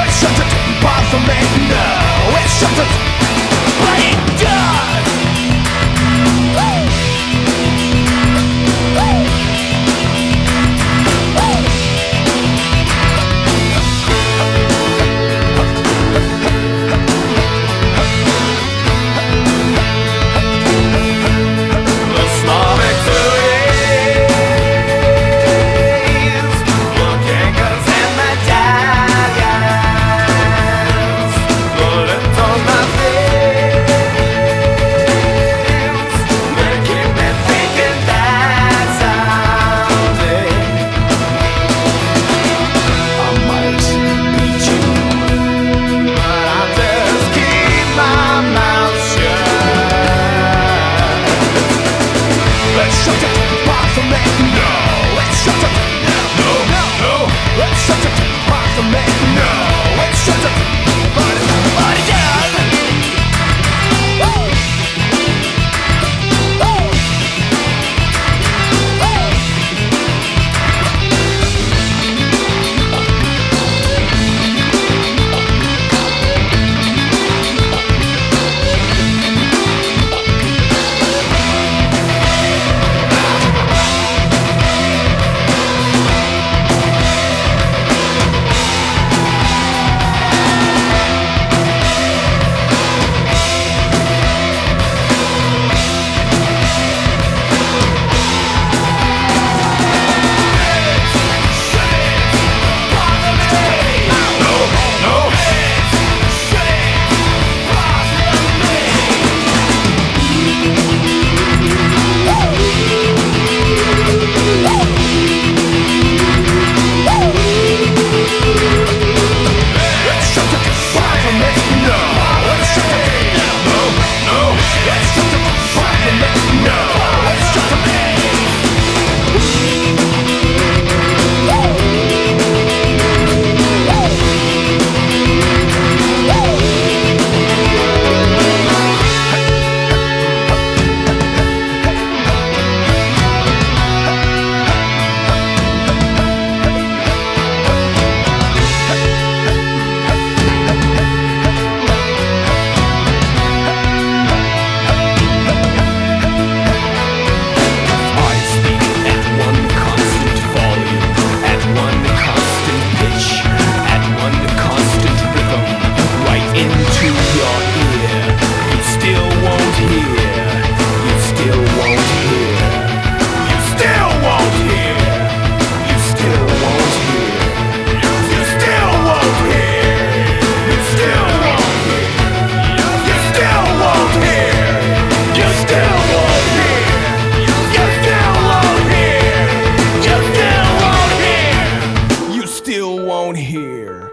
It shouldn't bother me, no, It's shouldn't. Play here.